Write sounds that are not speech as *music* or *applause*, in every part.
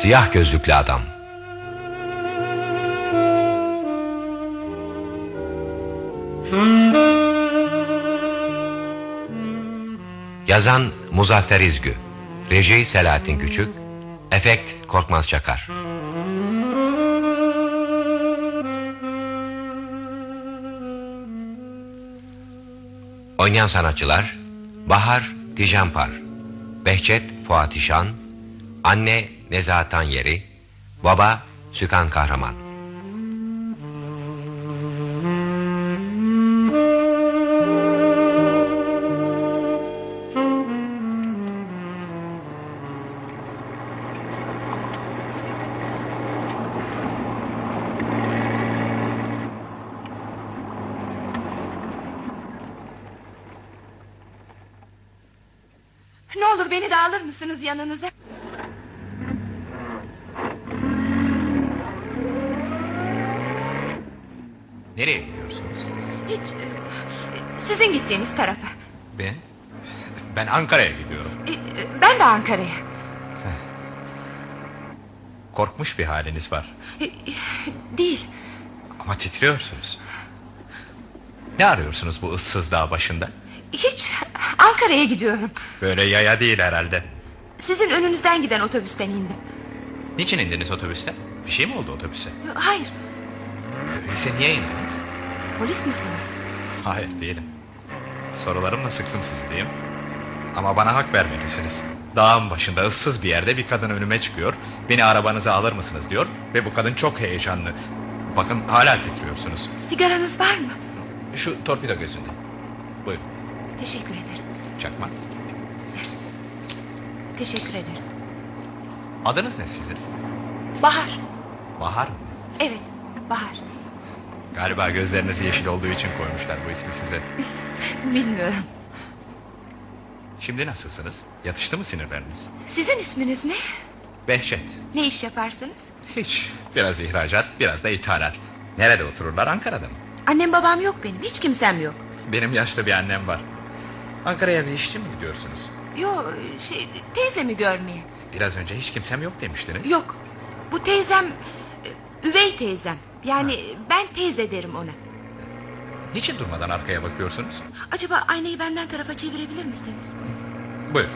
Siyah gözlüklü adam. Yazan Muzaffer İzgü. Reji Selahattin Küçük. Efekt Korkmaz Çakar. Oynayan sanatçılar Bahar Tijanpar Behçet Fuat İşan Anne Nezahat Tanyeri Baba Sükan Kahraman Ne olur beni de alır mısınız yanınıza? Nereye gidiyorsunuz? Hiç e, sizin gittiğiniz tarafa. Ben? Ben Ankara'ya gidiyorum. E, e, Ben de Ankara'ya. Korkmuş bir haliniz var. Değil. Ama titriyorsunuz. Ne arıyorsunuz bu ıssız dağ başında? Hiç Ankara'ya gidiyorum. Böyle yaya değil herhalde. Sizin önünüzden giden otobüsten indim. Niçin indiniz otobüsten? Bir şey mi oldu otobüse? Hayır. Öyleyse niye indiniz? Polis misiniz? Hayır değilim. Sorularımla sıktım sizi değil mi? Ama bana hak vermelisiniz. Dağın başında ıssız bir yerde bir kadın önüme çıkıyor. Beni arabanıza alır mısınız diyor. Ve bu kadın çok heyecanlı. Bakın hala titriyorsunuz. Sigaranız var mı? Şu torpido gözünde. Buyurun. Teşekkür ederim. Çakma. Teşekkür ederim. Adınız ne sizin? Bahar. Bahar mı? Evet, Bahar. Galiba gözleriniz yeşil olduğu için koymuşlar bu ismi size. *laughs* Bilmiyorum. Şimdi nasılsınız? Yatıştı mı sinirleriniz? Sizin isminiz ne? Behçet. Ne iş yaparsınız? Hiç. Biraz ihracat, biraz da ithalat. Nerede otururlar? Ankara'da mı? Annem babam yok benim. Hiç kimsem yok. Benim yaşlı bir annem var. Ankara'ya bir işçi mi gidiyorsunuz? Yo şey teyzemi görmeye. Biraz önce hiç kimsem yok demiştiniz. Yok. Bu teyzem üvey teyzem. Yani ben teyze derim ona. Niçin durmadan arkaya bakıyorsunuz? Acaba aynayı benden tarafa çevirebilir misiniz? Buyurun.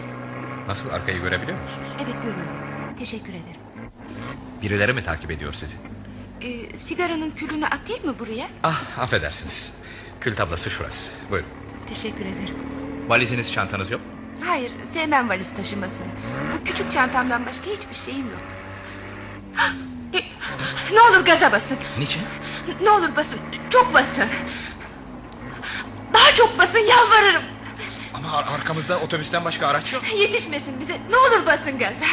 Nasıl arkayı görebiliyor musunuz? Evet görüyorum. Teşekkür ederim. Birileri mi takip ediyor sizi? Ee, sigaranın külünü atayım mı buraya? Ah affedersiniz. Kül tablası şurası. Buyurun. Teşekkür ederim. Valiziniz çantanız yok. Hayır sevmem valiz taşımasını. Bu küçük çantamdan başka hiçbir şeyim yok. Ne olur gaza basın. Niçin? Ne olur basın. Çok basın. Daha çok basın yalvarırım. Ama ar- arkamızda otobüsten başka araç yok. Yetişmesin bize. Ne olur basın gaza.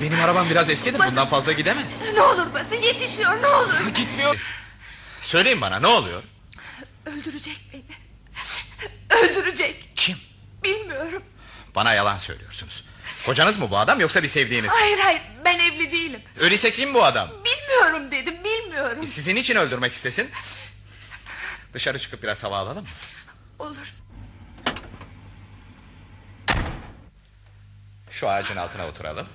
Benim arabam biraz eskidir. Basın. Bundan fazla gidemez. Ne olur basın yetişiyor ne olur. Gitmiyor. Söyleyin bana ne oluyor? Öldürecek beni. Öldürecek. Kim? Bilmiyorum. Bana yalan söylüyorsunuz. Kocanız mı bu adam yoksa bir sevdiğiniz? Hayır hayır ben evli değilim. Öyleyse kim bu adam? Bilmiyorum dedim bilmiyorum. Sizin için öldürmek istesin. Dışarı çıkıp biraz hava alalım. Olur. Şu ağacın altına oturalım.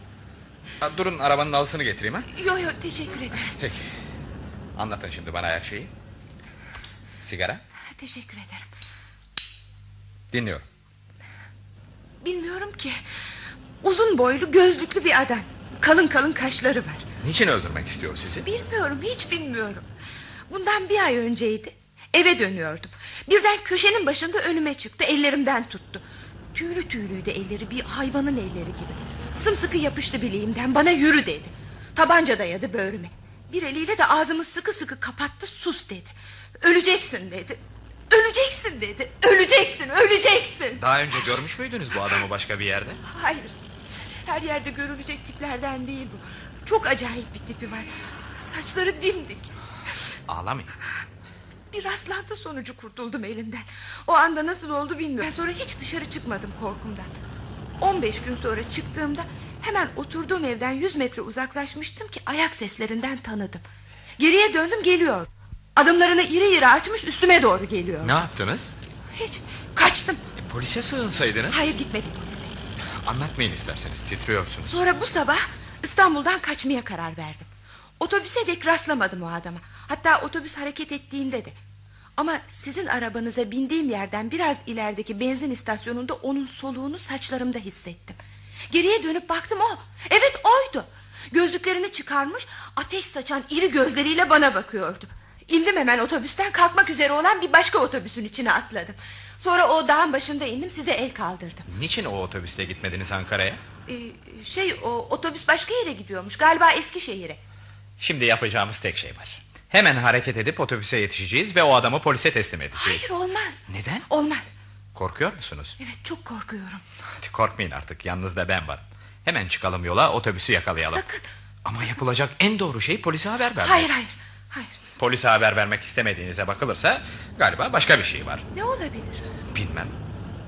Ha, durun arabanın alısını getireyim ha. Yo yo teşekkür ederim. Peki. Anlatın şimdi bana her şeyi. Sigara? Teşekkür ederim. Dinliyorum. Bilmiyorum ki. Uzun boylu gözlüklü bir adam. Kalın kalın kaşları var. Niçin öldürmek istiyor sizi? Bilmiyorum hiç bilmiyorum. Bundan bir ay önceydi. Eve dönüyordum. Birden köşenin başında önüme çıktı. Ellerimden tuttu. Tüylü tüylüydü elleri bir hayvanın elleri gibi. Sımsıkı yapıştı bileğimden bana yürü dedi. Tabanca dayadı böğrüme. Bir eliyle de ağzımı sıkı sıkı kapattı sus dedi. Öleceksin dedi. Öleceksin dedi. Öleceksin, öleceksin. Daha önce görmüş müydünüz bu adamı başka bir yerde? Hayır. Her yerde görülecek tiplerden değil bu. Çok acayip bir tipi var. Saçları dimdik. Ağlamayın. Bir rastlantı sonucu kurtuldum elinden. O anda nasıl oldu bilmiyorum. Ben sonra hiç dışarı çıkmadım korkumdan. 15 gün sonra çıktığımda hemen oturduğum evden 100 metre uzaklaşmıştım ki ayak seslerinden tanıdım. Geriye döndüm geliyor. Adımlarını iri iri açmış üstüme doğru geliyor. Ne yaptınız? Hiç kaçtım. E, polise sığınsaydınız. Hayır gitmedim. Anlatmayın isterseniz titriyorsunuz. Sonra bu sabah İstanbul'dan kaçmaya karar verdim. Otobüse dek rastlamadım o adama. Hatta otobüs hareket ettiğinde de. Ama sizin arabanıza bindiğim yerden biraz ilerideki benzin istasyonunda onun soluğunu saçlarımda hissettim. Geriye dönüp baktım o. Evet oydu. Gözlüklerini çıkarmış ateş saçan iri gözleriyle bana bakıyordu. İndim hemen otobüsten kalkmak üzere olan bir başka otobüsün içine atladım. Sonra o dağın başında indim size el kaldırdım. Niçin o otobüste gitmediniz Ankara'ya? Ee, şey o otobüs başka yere gidiyormuş galiba Eskişehir'e. Şimdi yapacağımız tek şey var. Hemen hareket edip otobüse yetişeceğiz ve o adamı polise teslim edeceğiz. Hayır olmaz. Neden? Olmaz. Korkuyor musunuz? Evet çok korkuyorum. Hadi korkmayın artık yalnız ben varım. Hemen çıkalım yola otobüsü yakalayalım. Sakın. Ama yapılacak en doğru şey polise haber vermek. Hayır hayır. Hayır. Polise haber vermek istemediğinize bakılırsa galiba başka bir şey var. Ne olabilir? Bilmem.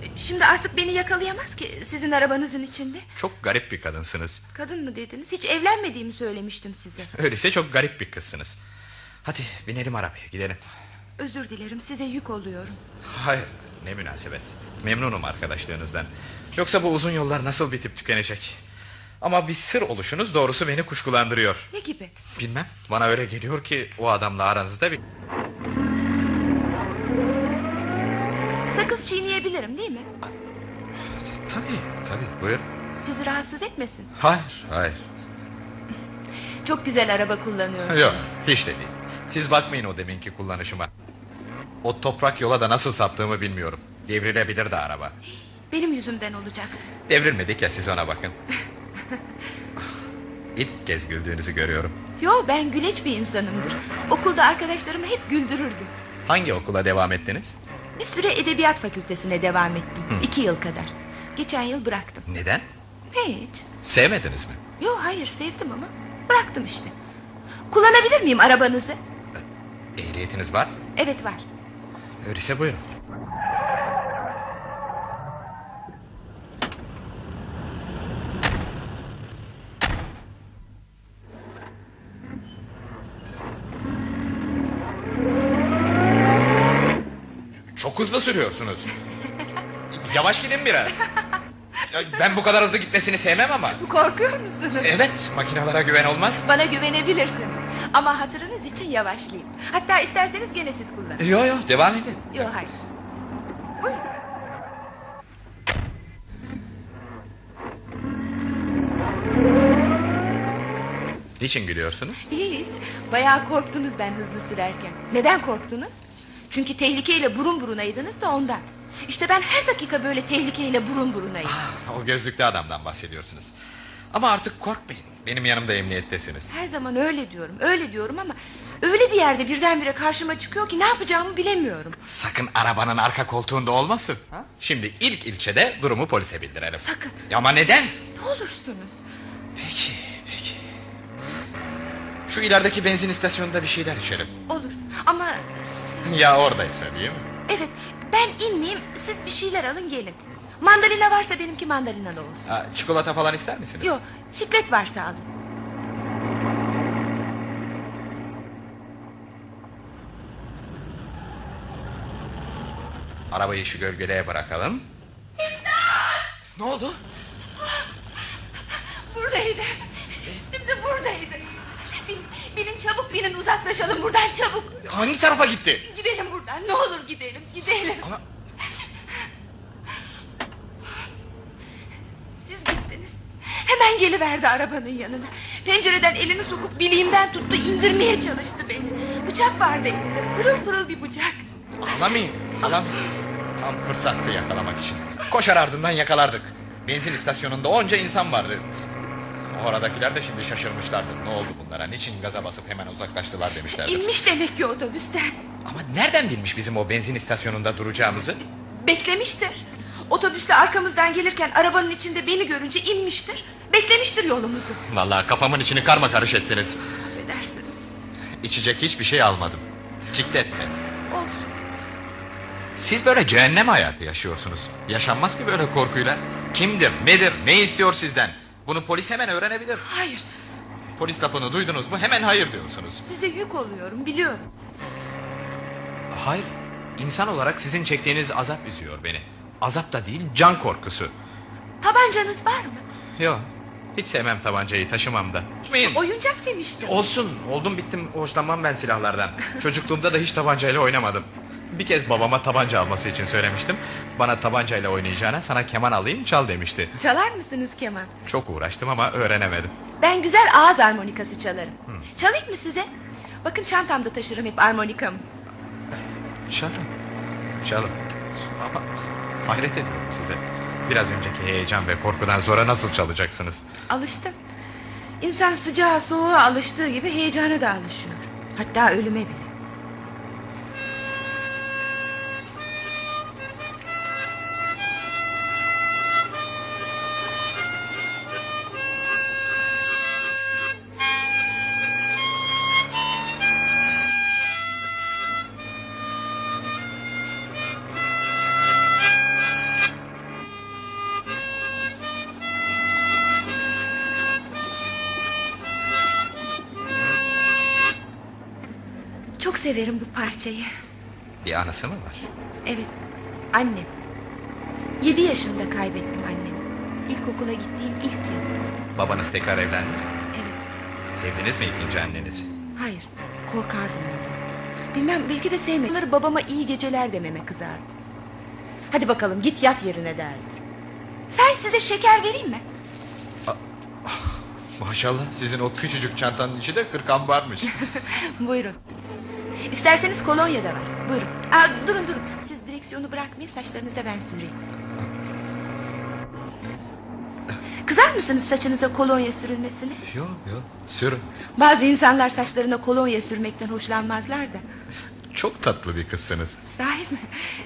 Ee, Şimdi artık beni yakalayamaz ki sizin arabanızın içinde. Çok garip bir kadınsınız. Kadın mı dediniz? Hiç evlenmediğimi söylemiştim size. Öyleyse çok garip bir kızsınız. Hadi binelim arabaya gidelim. Özür dilerim size yük oluyorum. Hayır ne münasebet. Memnunum arkadaşlığınızdan. Yoksa bu uzun yollar nasıl bitip tükenecek? Ama bir sır oluşunuz doğrusu beni kuşkulandırıyor. Ne gibi? Bilmem. Bana öyle geliyor ki o adamla aranızda bir... Sakız çiğneyebilirim değil mi? Tabii tabii buyur. Sizi rahatsız etmesin. Hayır hayır. Çok güzel araba kullanıyorsunuz. Yok hiç de değil. Siz bakmayın o deminki kullanışıma. O toprak yola da nasıl saptığımı bilmiyorum. Devrilebilir de araba. Benim yüzümden olacaktı. Devrilmedik ya siz ona bakın. *laughs* *laughs* İlk kez güldüğünüzü görüyorum. Yo ben güleç bir insanımdır. Okulda arkadaşlarımı hep güldürürdüm. Hangi okula devam ettiniz? Bir süre edebiyat fakültesine devam ettim. İki yıl kadar. Geçen yıl bıraktım. Neden? Hiç. Sevmediniz mi? Yo hayır sevdim ama bıraktım işte. Kullanabilir miyim arabanızı? Ehliyetiniz var? Evet var. Öyleyse buyurun. Hızlı sürüyorsunuz. Yavaş gidin biraz. Ben bu kadar hızlı gitmesini sevmem ama. Korkuyor musunuz? Evet, makinalara güven olmaz. Bana güvenebilirsiniz. Ama hatırınız için yavaşlayayım. Hatta isterseniz gene siz kullanın. Yo yo, devam edin. Yo hayır. Buyurun. Niçin gülüyorsunuz? Hiç. Bayağı korktunuz ben hızlı sürerken. Neden korktunuz? Çünkü tehlikeyle burun burunaydınız da ondan. İşte ben her dakika böyle tehlikeyle burun burunayım. O gözlüklü adamdan bahsediyorsunuz. Ama artık korkmayın. Benim yanımda emniyettesiniz. Her zaman öyle diyorum, öyle diyorum ama... ...öyle bir yerde birdenbire karşıma çıkıyor ki ne yapacağımı bilemiyorum. Sakın arabanın arka koltuğunda olmasın. Şimdi ilk ilçede durumu polise bildirelim. Sakın. Ama neden? Ne olursunuz. Peki. Şu ilerideki benzin istasyonunda bir şeyler içelim. Olur ama... Ya oradaysa diyeyim. Evet ben inmeyeyim siz bir şeyler alın gelin. Mandalina varsa benimki mandalinalı olsun. Ha, çikolata falan ister misiniz? Yok şiklet varsa alın. Arabayı şu gölgeliğe bırakalım. Ne oldu? Buradaydı. Şimdi buradaydı. Çabuk binin uzaklaşalım buradan çabuk. Hangi tarafa gitti? Gidelim buradan ne olur gidelim gidelim. Ama Siz gittiniz. Hemen geliverdi arabanın yanına. Pencereden elini sokup bileğimden tuttu indirmeye çalıştı beni. Bıçak vardı elinde pırıl pırıl bir bıçak. Ağlamayın, ağlamayın. Tam fırsattı yakalamak için. Koşar ardından yakalardık. Benzin istasyonunda onca insan vardı. Oradakiler de şimdi şaşırmışlardır. Ne oldu bunlara? Niçin gaza basıp hemen uzaklaştılar demişlerdir. İnmiş demek ki otobüsten. Ama nereden bilmiş bizim o benzin istasyonunda duracağımızı? Beklemiştir. Otobüsle arkamızdan gelirken arabanın içinde beni görünce inmiştir. Beklemiştir yolumuzu. Vallahi kafamın içini karma karış ettiniz. Affedersiniz. İçecek hiçbir şey almadım. Ciklet de. Olsun. Siz böyle cehennem hayatı yaşıyorsunuz. Yaşanmaz ki böyle korkuyla. Kimdir, nedir, ne istiyor sizden? Bunu polis hemen öğrenebilir. Hayır. Polis lafını duydunuz mu hemen hayır diyorsunuz. Size yük oluyorum biliyorum. Hayır. İnsan olarak sizin çektiğiniz azap üzüyor beni. Azap da değil can korkusu. Tabancanız var mı? Yok. Hiç sevmem tabancayı taşımam da. Çıkmayın. Oyuncak demiştim. Olsun oldum bittim hoşlanmam ben silahlardan. Çocukluğumda da hiç tabancayla oynamadım. Bir kez babama tabanca alması için söylemiştim. Bana tabancayla oynayacağına sana keman alayım çal demişti. Çalar mısınız keman? Çok uğraştım ama öğrenemedim. Ben güzel ağız armonikası çalarım. Çalayım mı size? Bakın çantamda taşırım hep armonikamı. Çalın. Çalın. Ama hayret ediyorum size. Biraz önceki heyecan ve korkudan sonra nasıl çalacaksınız? Alıştım. İnsan sıcağa soğuğa alıştığı gibi heyecana da alışıyor. Hatta ölüme bile. Parçayı. Bir anısı mı var? Evet. Annem. Yedi yaşında kaybettim annemi. İlkokula gittiğim ilk yıl. Babanız tekrar evlendi mi? Evet. Sevdiniz mi ikinci annenizi? Hayır. Korkardım ondan. Bilmem belki de sevmedi. Onları babama iyi geceler dememe kızardı. Hadi bakalım git yat yerine derdi. Say size şeker vereyim mi? Maşallah sizin o küçücük çantanın içi de kırk ambarmış. *laughs* Buyurun. İsterseniz kolonya da var. Buyurun. Aa, durun durun. Siz direksiyonu bırakmayın saçlarınıza ben süreyim. Kızar mısınız saçınıza kolonya sürülmesine? yok yok sürün. Bazı insanlar saçlarına kolonya sürmekten hoşlanmazlar da. Çok tatlı bir kızsınız. Sahi mi?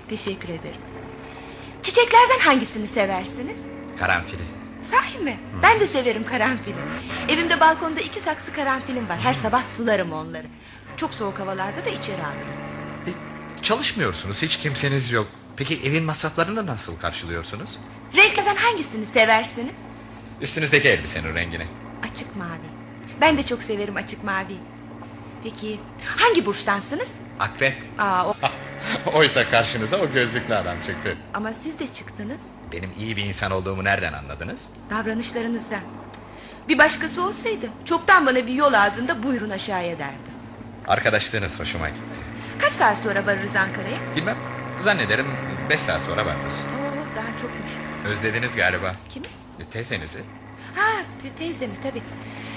Teşekkür ederim. Çiçeklerden hangisini seversiniz? Karanfili. Sahi mi? Ben de severim karanfili. Evimde balkonda iki saksı karanfilim var. Her sabah sularım onları. Çok soğuk havalarda da içeri alırım. E, çalışmıyorsunuz hiç kimseniz yok. Peki evin masraflarını nasıl karşılıyorsunuz? Renklerden hangisini seversiniz? Üstünüzdeki elbisenin rengini. Açık mavi. Ben de çok severim açık mavi. Peki hangi burçtansınız? Akrep. Aa, o... *laughs* Oysa karşınıza o gözlüklü adam çıktı. Ama siz de çıktınız. Benim iyi bir insan olduğumu nereden anladınız? Davranışlarınızdan. Bir başkası olsaydı çoktan bana bir yol ağzında buyurun aşağıya derdi. Arkadaşlığınız hoşuma gitti. Kaç saat sonra varırız Ankara'ya? Bilmem zannederim beş saat sonra varırız. Oo, daha çokmuş. Özlediniz galiba. Kimi? E, Teyzenizi. Ha te- teyzemi tabii.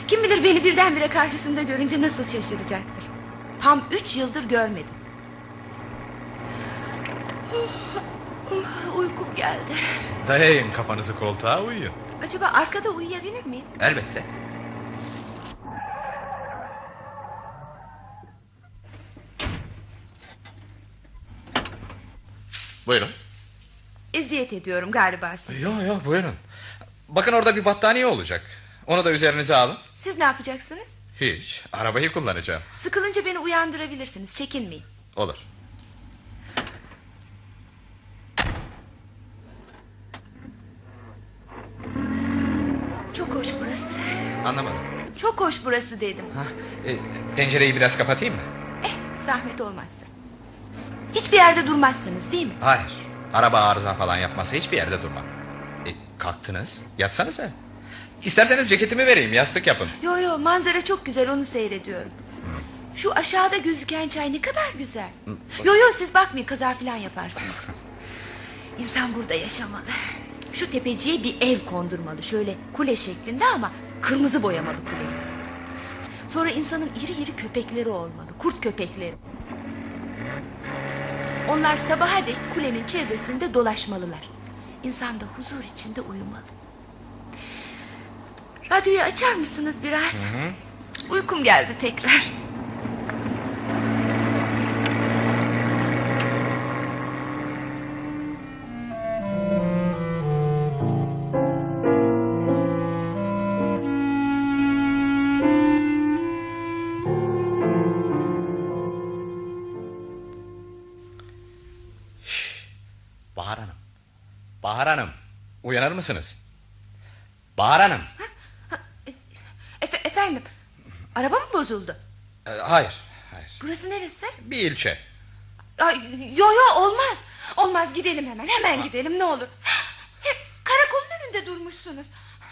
Kim bilir beni birdenbire karşısında görünce nasıl şaşıracaktır. Tam üç yıldır görmedim. Oh, oh, uykum geldi. Dayayın kafanızı koltuğa uyuyun. Acaba arkada uyuyabilir miyim? Elbette. Buyurun. Eziyet ediyorum galiba siz. Yok yok buyurun. Bakın orada bir battaniye olacak. Onu da üzerinize alın. Siz ne yapacaksınız? Hiç. Arabayı kullanacağım. Sıkılınca beni uyandırabilirsiniz. Çekinmeyin. Olur. Çok hoş burası. Anlamadım. Çok hoş burası dedim. Ha, e, pencereyi biraz kapatayım mı? Eh zahmet olmazsa. Hiçbir yerde durmazsınız değil mi? Hayır. Araba arıza falan yapmasa hiçbir yerde durmam. E, kalktınız. Yatsanıza. İsterseniz ceketimi vereyim. Yastık yapın. Yo yo manzara çok güzel onu seyrediyorum. Şu aşağıda gözüken çay ne kadar güzel. Yo yo siz bakmayın kaza falan yaparsınız. *laughs* İnsan burada yaşamalı. Şu tepeciye bir ev kondurmalı. Şöyle kule şeklinde ama kırmızı boyamalı kuleyi. Sonra insanın iri iri köpekleri olmalı. Kurt köpekleri. Onlar sabaha dek kulenin çevresinde dolaşmalılar. İnsan da huzur içinde uyumalı. Radyoyu açar mısınız biraz? Uykum geldi tekrar. Mısınız? Bahar Hanım. Efe- efendim, araba mı bozuldu? E, hayır. Hayır. Burası neresi? Bir ilçe. Ay, yo yo olmaz. Olmaz gidelim hemen, hemen gidelim ne olur. Hep karakolun önünde durmuşsunuz.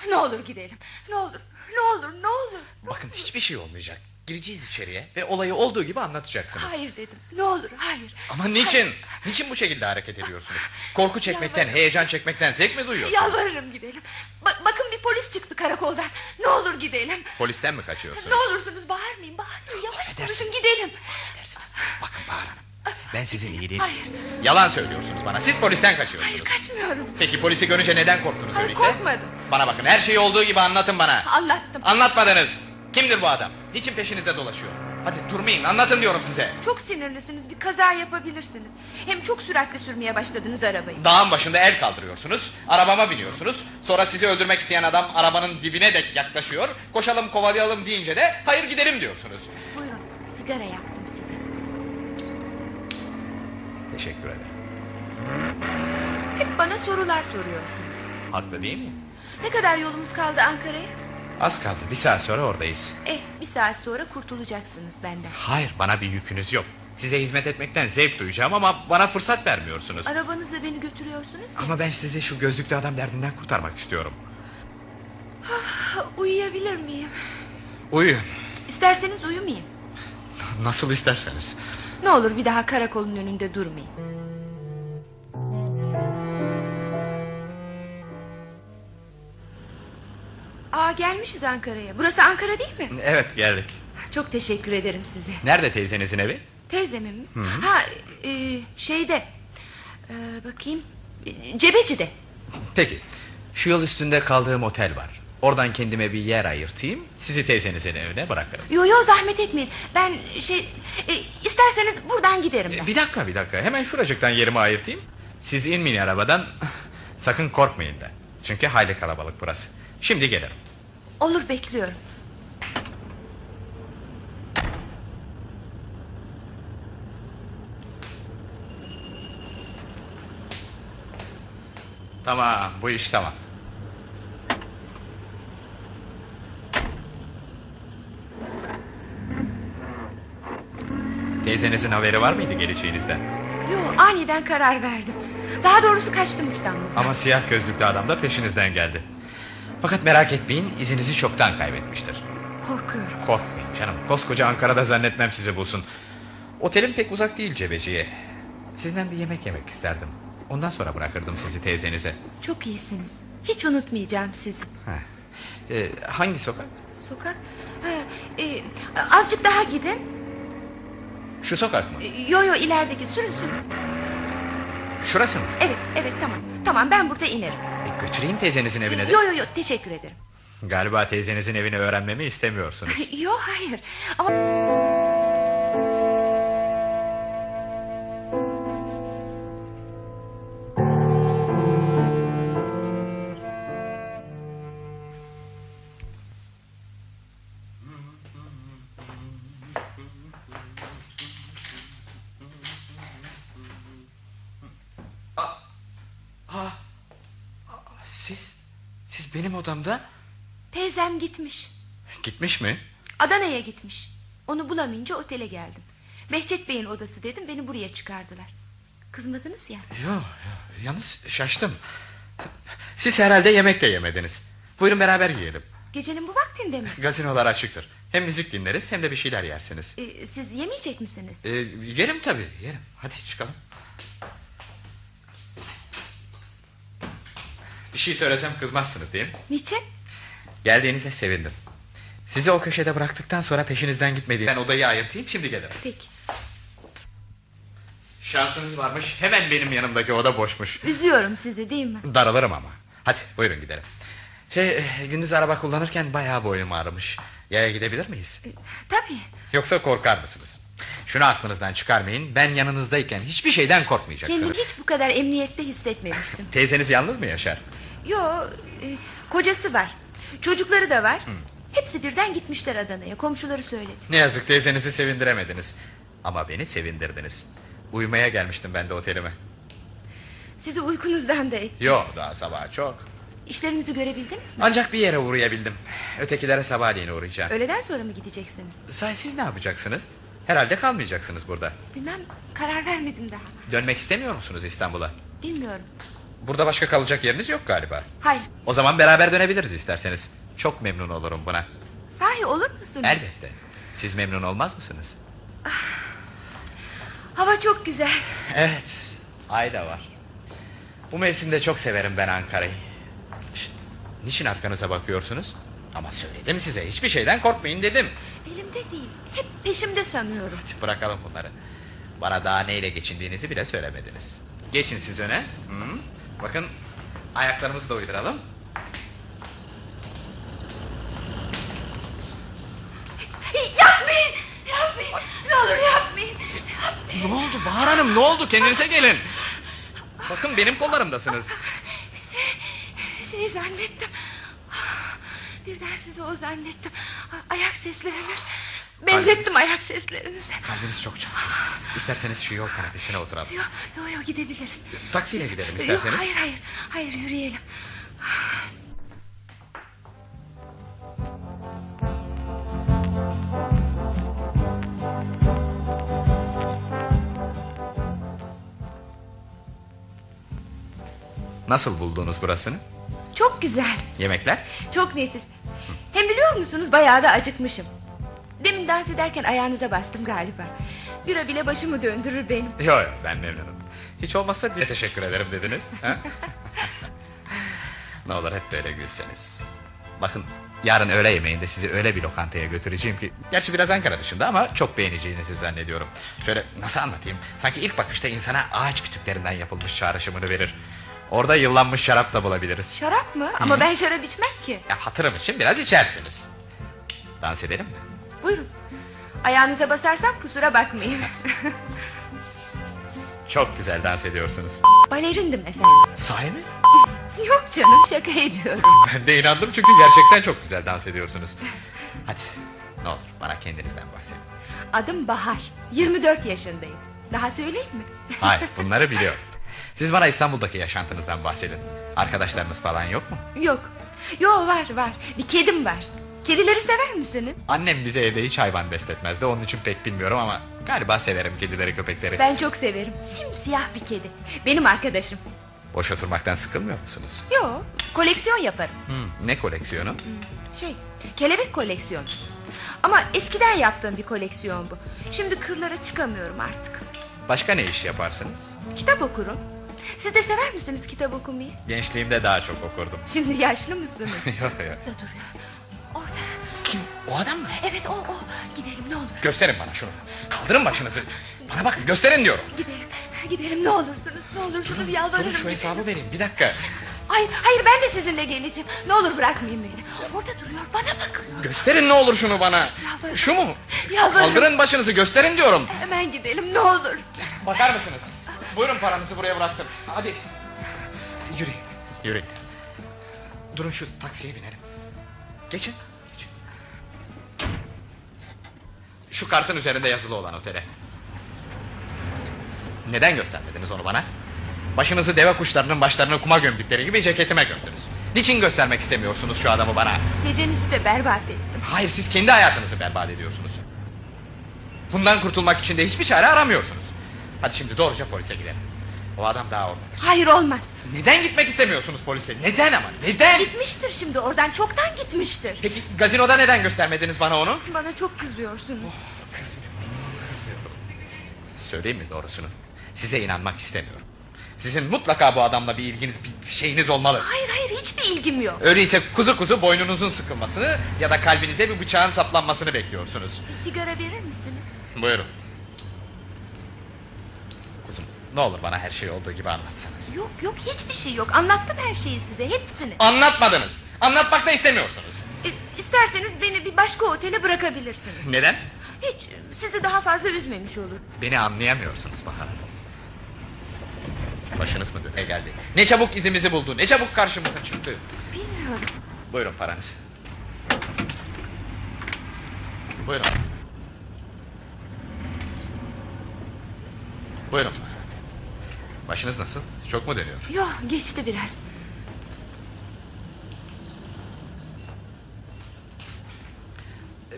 Ne olur gidelim. Ne olur. Ne olur. Ne olur. Bakın hiçbir şey olmayacak. Gireceğiz içeriye ve olayı olduğu gibi anlatacaksınız. Hayır dedim. Ne olur. Hayır. Ama niçin? Niçin bu şekilde hareket ediyorsunuz? Korku *laughs* çekmekten, heyecan çekmekten zevk mi duyuyorsunuz? Yalvarırım gidelim. Ba- bakın bir polis çıktı karakoldan. Ne olur gidelim. Polisten mi kaçıyorsunuz? Ne olursunuz bağırmayın. Bağırmayın. Yavaş konuşun gidelim. Dersiniz. Bakın Bahar Hanım. Ben sizin iyiliğiniz... Hayır. Yalan söylüyorsunuz bana. Siz polisten Hayır kaçıyorsunuz. kaçmıyorum. Peki polisi görünce neden korktunuz Hayır, öyleyse? korkmadım. Bana bakın her şeyi olduğu gibi anlatın bana. Anlattım. Anlatmadınız. Kimdir bu adam? Niçin peşinizde dolaşıyor? Hadi durmayın anlatın diyorum size. Çok sinirlisiniz. Bir kaza yapabilirsiniz. Hem çok süratli sürmeye başladınız arabayı. Dağın başında el kaldırıyorsunuz. Arabama biniyorsunuz. Sonra sizi öldürmek isteyen adam arabanın dibine dek yaklaşıyor. Koşalım kovalayalım deyince de hayır gidelim diyorsunuz. Buyurun. Sigara yaktım size. Teşekkür ederim. Hep bana sorular soruyorsunuz. Haklı değil mi? Ne kadar yolumuz kaldı Ankara'ya? Az kaldı. Bir saat sonra oradayız. Eh bir saat sonra kurtulacaksınız benden. Hayır bana bir yükünüz yok. Size hizmet etmekten zevk duyacağım ama bana fırsat vermiyorsunuz. Arabanızla beni götürüyorsunuz. Ama ben sizi şu gözlüklü adam derdinden kurtarmak istiyorum. Ha, Uyuyabilir miyim? Uyuyun. İsterseniz uyumayayım. Nasıl isterseniz. Ne olur bir daha karakolun önünde durmayın. Aa gelmişiz Ankara'ya. Burası Ankara değil mi? Evet geldik. Çok teşekkür ederim size. Nerede teyzenizin evi? Teyzemin mi? Ha e, şeyde. E, bakayım. E, Cebeci'de. Peki. Şu yol üstünde kaldığım otel var. Oradan kendime bir yer ayırtayım. Sizi teyzenizin evine bırakırım. Yo yo zahmet etmeyin. Ben şey e, isterseniz buradan giderim ben. Bir dakika bir dakika. Hemen şuracıktan yerimi ayırtayım. Siz inmeyin arabadan. Sakın korkmayın da. Çünkü hayli kalabalık burası. Şimdi gelirim. Olur bekliyorum. Tamam bu iş tamam. Teyzenizin haberi var mıydı geleceğinizden? Yo aniden karar verdim. Daha doğrusu kaçtım İstanbul'a. Ama siyah gözlüklü adam da peşinizden geldi. Fakat merak etmeyin izinizi çoktan kaybetmiştir. Korkuyorum. Korkmayın canım koskoca Ankara'da zannetmem sizi bulsun. Otelim pek uzak değil Cebeci'ye. Sizden bir yemek yemek isterdim. Ondan sonra bırakırdım sizi teyzenize. Çok iyisiniz. Hiç unutmayacağım sizi. Heh. Ee, hangi sokak? Sokak. Ha, e, azıcık daha gidin. Şu sokak mı? E, Yo yo ilerideki sürün sürün. Şurası mı? Evet evet tamam. Tamam ben burada inerim. E, götüreyim teyzenizin evine de. Yo yo yo teşekkür ederim. Galiba teyzenizin evini öğrenmemi istemiyorsunuz. *laughs* Yo hayır. Ama odamda teyzem gitmiş. gitmiş mi? Adana'ya gitmiş. Onu bulamayınca otele geldim. Behçet Bey'in odası dedim beni buraya çıkardılar. Kızmadınız ya. Yok yok yalnız şaştım. Siz herhalde yemek de yemediniz. Buyurun beraber yiyelim. Gecenin bu vaktinde mi? Gazinolar açıktır. Hem müzik dinleriz hem de bir şeyler yersiniz. E, siz yemeyecek misiniz? Ee, yerim tabii yerim. Hadi çıkalım. Bir şey söylesem kızmazsınız değil mi? Niçin? Geldiğinize sevindim. Sizi o köşede bıraktıktan sonra peşinizden gitmediğim... Ben odayı ayırtayım şimdi gelirim. Peki. Şansınız varmış hemen benim yanımdaki oda boşmuş. Üzüyorum sizi değil mi? Daralırım ama. Hadi buyurun gidelim. Şey, e, gündüz araba kullanırken bayağı boynum ağrımış. Yaya gidebilir miyiz? E, tabii. Yoksa korkar mısınız? Şunu aklınızdan çıkarmayın. Ben yanınızdayken hiçbir şeyden korkmayacaksınız. Kendimi hiç bu kadar emniyette hissetmemiştim. Teyzeniz yalnız mı yaşar? Yo, e, kocası var. Çocukları da var. Hepsi birden gitmişler Adana'ya. Komşuları söyledi. Ne yazık teyzenizi sevindiremediniz. Ama beni sevindirdiniz. Uyumaya gelmiştim ben de otelime. Sizi uykunuzdan da etti. Yok daha sabah çok. İşlerinizi görebildiniz mi? Ancak bir yere uğrayabildim. Ötekilere sabahleyin uğrayacağım. Öğleden sonra mı gideceksiniz? Say siz ne yapacaksınız? Herhalde kalmayacaksınız burada. Bilmem karar vermedim daha. Dönmek istemiyor musunuz İstanbul'a? Bilmiyorum. Burada başka kalacak yeriniz yok galiba. Hayır. O zaman beraber dönebiliriz isterseniz. Çok memnun olurum buna. Sahi olur musunuz? Elbette. Siz memnun olmaz mısınız? Hava çok güzel. Evet. Ay da var. Bu mevsimde çok severim ben Ankara'yı. Niçin arkanıza bakıyorsunuz? Ama söyledim size hiçbir şeyden korkmayın dedim. Elimde değil. Hep peşimde sanıyorum. Hadi bırakalım bunları. Bana daha neyle geçindiğinizi bile söylemediniz. Geçin siz öne. Hı. Bakın ayaklarımızı da uyduralım. Yapmayın. Yapmayın. Ne olur yapmayın. Ne oldu Bahar Hanım ne oldu kendinize gelin. Bakın benim kollarımdasınız. Şey, şey zannettim. Birden sizi o zannettim. Ayak sesleriniz. Benzettim ayak seslerinizi. Kalbiniz çok çarptı. İsterseniz şu yol kanepesine oturalım. Yok yok yok gidebiliriz. Taksiyle gidelim isterseniz. hayır hayır. Hayır yürüyelim. Nasıl buldunuz burasını? Çok güzel. Yemekler? Çok nefis. Hem biliyor musunuz bayağı da acıkmışım. Demin dans ederken ayağınıza bastım galiba. Bira bile başımı döndürür benim. Yok yok ben memnunum. Hiç olmazsa diye teşekkür ederim dediniz. *laughs* ne olur hep böyle gülseniz. Bakın yarın öğle yemeğinde sizi öyle bir lokantaya götüreceğim ki... Gerçi biraz Ankara dışında ama çok beğeneceğinizi zannediyorum. Şöyle nasıl anlatayım? Sanki ilk bakışta insana ağaç kütüklerinden yapılmış çağrışımını verir. Orada yıllanmış şarap da bulabiliriz. Şarap mı? Ama ben şarap içmem ki. Ya hatırım için biraz içersiniz. Dans edelim mi? Buyurun. Ayağınıza basarsam kusura bakmayın. *laughs* Çok güzel dans ediyorsunuz. Balerindim efendim. Sahi mi? Yok canım şaka ediyorum. *laughs* Ben de inandım çünkü gerçekten çok güzel dans ediyorsunuz. Hadi ne olur bana kendinizden bahsedin. Adım Bahar. 24 yaşındayım. Daha söyleyeyim mi? *laughs* Hayır bunları biliyorum. Siz bana İstanbul'daki yaşantınızdan bahsedin. Arkadaşlarınız falan yok mu? Yok. Yo var var. Bir kedim var. Kedileri sever misiniz? Annem bize evde hiç hayvan besletmezdi. Onun için pek bilmiyorum ama galiba severim kedileri köpekleri. Ben çok severim. Simsiyah bir kedi. Benim arkadaşım. Boş oturmaktan sıkılmıyor musunuz? Yo koleksiyon yaparım. Hmm, ne koleksiyonu? Şey kelebek koleksiyonu. Ama eskiden yaptığım bir koleksiyon bu. Şimdi kırlara çıkamıyorum artık. Başka ne iş yaparsınız? Kitap okurum. Siz de sever misiniz kitap okumayı? Gençliğimde daha çok okurdum. Şimdi yaşlı mısınız? *laughs* yok yok. Orada duruyor. O adam mı? Evet o o. Gidelim ne olur. Gösterin bana şunu. Kaldırın başınızı. Bana bakın gösterin diyorum. Gidelim. Gidelim ne olursunuz. Ne olursunuz yalvarırım. Durun şu gidelim. hesabı vereyim bir dakika. Hayır hayır ben de sizinle geleceğim. Ne olur bırakmayın beni. Orada duruyor bana bakıyor. Gösterin ne olur şunu bana. Yalvarırım. Şu mu? Yalvarırım. Kaldırın başınızı gösterin diyorum. Hemen gidelim ne olur. Bakar mısınız? Buyurun paranızı buraya bıraktım. Hadi. Yürüyün. Yürüyün. Durun şu taksiye binelim. Geçin. Şu kartın üzerinde yazılı olan otele. Neden göstermediniz onu bana? Başınızı deve kuşlarının başlarına kuma gömdükleri gibi ceketime gömdünüz. Niçin göstermek istemiyorsunuz şu adamı bana? Gecenizi de berbat ettim. Hayır siz kendi hayatınızı berbat ediyorsunuz. Bundan kurtulmak için de hiçbir çare aramıyorsunuz. Hadi şimdi doğruca polise gidelim. O adam daha orada. Hayır olmaz. Neden gitmek istemiyorsunuz polise? Neden ama? Neden? Gitmiştir şimdi oradan çoktan gitmiştir. Peki gazinoda neden göstermediniz bana onu? Bana çok kızıyorsunuz. Kızmıyorum. Kızmıyorum. Söyleyeyim mi doğrusunu? Size inanmak istemiyorum. Sizin mutlaka bu adamla bir ilginiz, bir şeyiniz olmalı. Hayır hayır hiçbir ilgim yok. Öyleyse kuzu kuzu boynunuzun sıkılmasını ya da kalbinize bir bıçağın saplanmasını bekliyorsunuz. Bir sigara verir misiniz? Buyurun. Kuzum ne olur bana her şey olduğu gibi anlatsanız. Yok yok hiçbir şey yok. Anlattım her şeyi size hepsini. Anlatmadınız. Anlatmak da istemiyorsunuz. E, isterseniz beni bir başka otele bırakabilirsiniz. Neden? Hiç sizi daha fazla üzmemiş olur. Beni anlayamıyorsunuz Bahar. Başınız mı döne geldi? Ne çabuk izimizi buldu, ne çabuk karşımıza çıktı. Bilmiyorum. Buyurun paranız. Buyurun. Buyurun. Başınız nasıl? Çok mu dönüyor? Yok geçti biraz.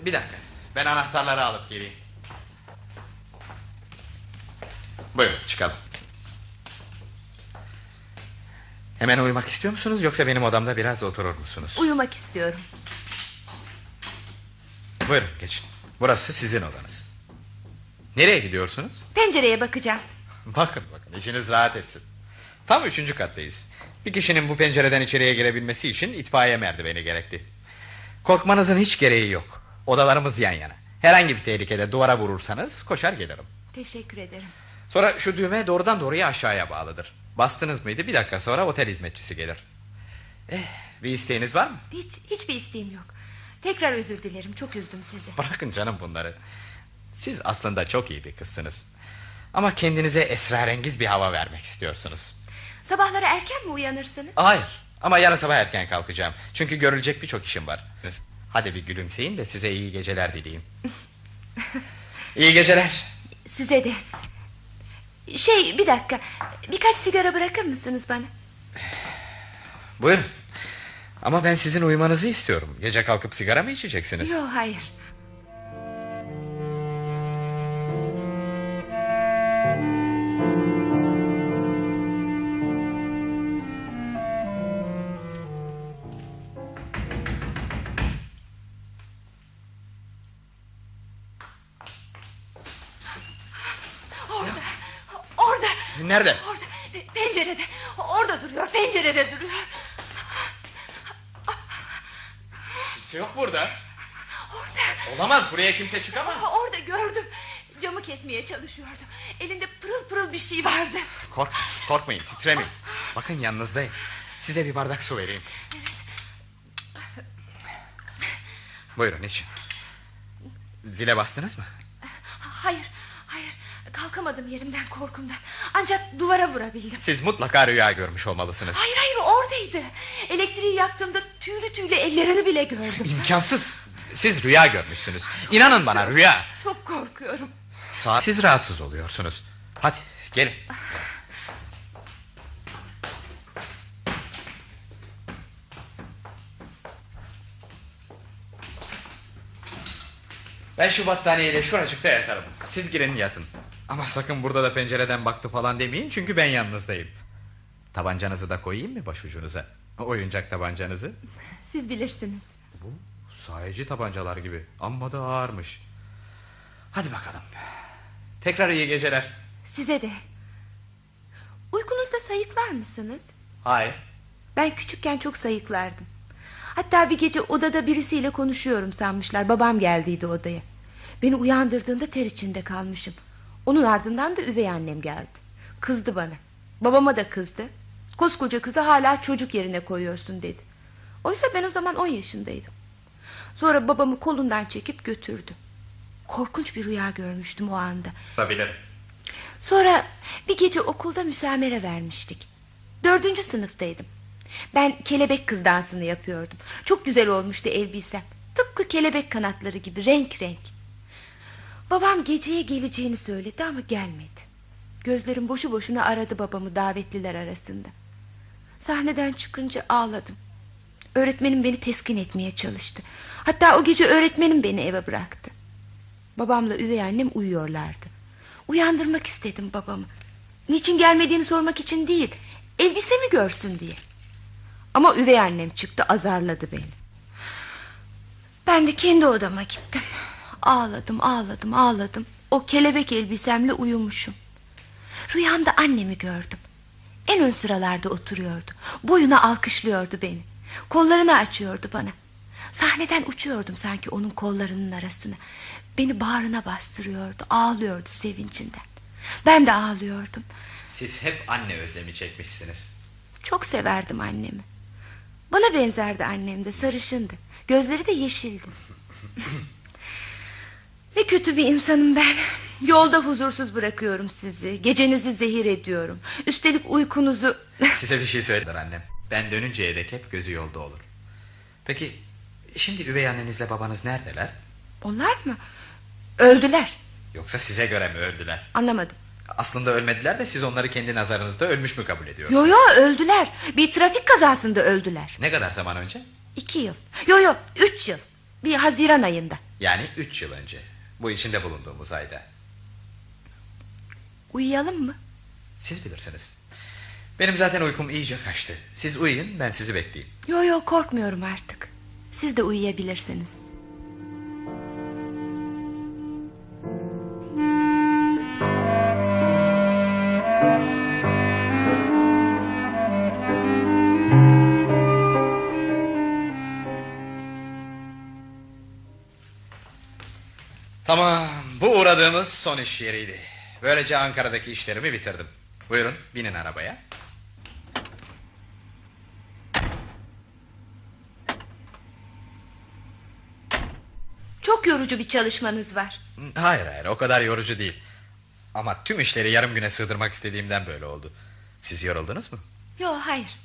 Bir dakika. Ben anahtarları alıp geleyim. Buyurun çıkalım. Hemen uyumak istiyor musunuz yoksa benim odamda biraz oturur musunuz? Uyumak istiyorum. Buyurun geçin. Burası sizin odanız. Nereye gidiyorsunuz? Pencereye bakacağım. *laughs* Bakın bakın işiniz rahat etsin. Tam üçüncü kattayız. Bir kişinin bu pencereden içeriye girebilmesi için itfaiye merdiveni gerekti. Korkmanızın hiç gereği yok. Odalarımız yan yana. Herhangi bir tehlikede duvara vurursanız koşar gelirim. Teşekkür ederim. Sonra şu düğme doğrudan doğruya aşağıya bağlıdır. Bastınız mıydı bir dakika sonra otel hizmetçisi gelir. Eh, bir isteğiniz var mı? Hiç hiçbir isteğim yok. Tekrar özür dilerim. Çok üzdüm sizi. Bırakın canım bunları. Siz aslında çok iyi bir kızsınız. Ama kendinize esrarengiz bir hava vermek istiyorsunuz. Sabahları erken mi uyanırsınız? Hayır ama yarın sabah erken kalkacağım. Çünkü görülecek birçok işim var. Hadi bir gülümseyin de size iyi geceler dileyim. *laughs* iyi geceler. Size de. Şey bir dakika. Birkaç sigara bırakır mısınız bana? Buyurun. Ama ben sizin uyumanızı istiyorum. Gece kalkıp sigara mı içeceksiniz? Yok hayır. Nerede? Orada. Pencerede. Orada duruyor. Pencerede duruyor. Kimse yok burada. Orada. Olamaz buraya kimse çıkamaz. Orada gördüm. Camı kesmeye çalışıyordu. Elinde pırıl pırıl bir şey vardı. Kork, korkmayın titremeyin. Bakın yanınızdayım. Size bir bardak su vereyim. Buyurun için. Zile bastınız mı? Hayır, hayır. Kalkamadım yerimden korkumdan. Ancak duvara vurabildim. Siz mutlaka rüya görmüş olmalısınız. Hayır hayır oradaydı. Elektriği yaktığımda tüylü tüylü ellerini bile gördüm. İmkansız. Siz rüya görmüşsünüz. İnanın bana rüya. Çok korkuyorum. Saat... Siz rahatsız oluyorsunuz. Hadi gelin. Ben şu battaniyeyle şuracıkta yatarım. Siz girin yatın. Ama sakın burada da pencereden baktı falan demeyin çünkü ben yanınızdayım. Tabancanızı da koyayım mı başucunuza? Oyuncak tabancanızı. Siz bilirsiniz. Bu sahici tabancalar gibi. Amma da ağırmış. Hadi bakalım. Tekrar iyi geceler. Size de. Uykunuzda sayıklar mısınız? Hayır. Ben küçükken çok sayıklardım. Hatta bir gece odada birisiyle konuşuyorum sanmışlar. Babam geldiydi odaya. Beni uyandırdığında ter içinde kalmışım. Onun ardından da üvey annem geldi. Kızdı bana. Babama da kızdı. Koskoca kızı hala çocuk yerine koyuyorsun dedi. Oysa ben o zaman on yaşındaydım. Sonra babamı kolundan çekip götürdü. Korkunç bir rüya görmüştüm o anda. Bilirim. Sonra bir gece okulda müsamere vermiştik. Dördüncü sınıftaydım. Ben kelebek kız dansını yapıyordum. Çok güzel olmuştu elbisem. Tıpkı kelebek kanatları gibi renk renk. Babam geceye geleceğini söyledi ama gelmedi. Gözlerim boşu boşuna aradı babamı davetliler arasında. Sahneden çıkınca ağladım. Öğretmenim beni teskin etmeye çalıştı. Hatta o gece öğretmenim beni eve bıraktı. Babamla üvey annem uyuyorlardı. Uyandırmak istedim babamı. Niçin gelmediğini sormak için değil, elbisemi görsün diye. Ama üvey annem çıktı azarladı beni. Ben de kendi odama gittim. Ağladım, ağladım, ağladım. O kelebek elbisemle uyumuşum. Rüyamda annemi gördüm. En ön sıralarda oturuyordu. Boyuna alkışlıyordu beni. Kollarını açıyordu bana. Sahneden uçuyordum sanki onun kollarının arasına. Beni bağrına bastırıyordu. Ağlıyordu sevincinden. Ben de ağlıyordum. Siz hep anne özlemi çekmişsiniz. Çok severdim annemi. Bana benzerdi annem de sarışındı. Gözleri de yeşildi. *laughs* ne kötü bir insanım ben. Yolda huzursuz bırakıyorum sizi. Gecenizi zehir ediyorum. Üstelik uykunuzu... *laughs* Size bir şey söylediler annem. Ben dönünceye dek hep gözü yolda olur. Peki şimdi üvey annenizle babanız neredeler? Onlar mı? Öldüler. Yoksa size göre mi öldüler? Anlamadım. Aslında ölmediler de siz onları kendi nazarınızda ölmüş mü kabul ediyorsunuz? Yo yo öldüler. Bir trafik kazasında öldüler. Ne kadar zaman önce? İki yıl. Yo yo üç yıl. Bir Haziran ayında. Yani üç yıl önce. Bu içinde bulunduğumuz ayda. Uyuyalım mı? Siz bilirsiniz. Benim zaten uykum iyice kaçtı. Siz uyuyun ben sizi bekleyeyim. Yo yo korkmuyorum artık. Siz de uyuyabilirsiniz. Uğradığımız son iş yeriydi. Böylece Ankara'daki işlerimi bitirdim. Buyurun binin arabaya. Çok yorucu bir çalışmanız var. Hayır hayır o kadar yorucu değil. Ama tüm işleri yarım güne sığdırmak istediğimden böyle oldu. Siz yoruldunuz mu? Yo hayır.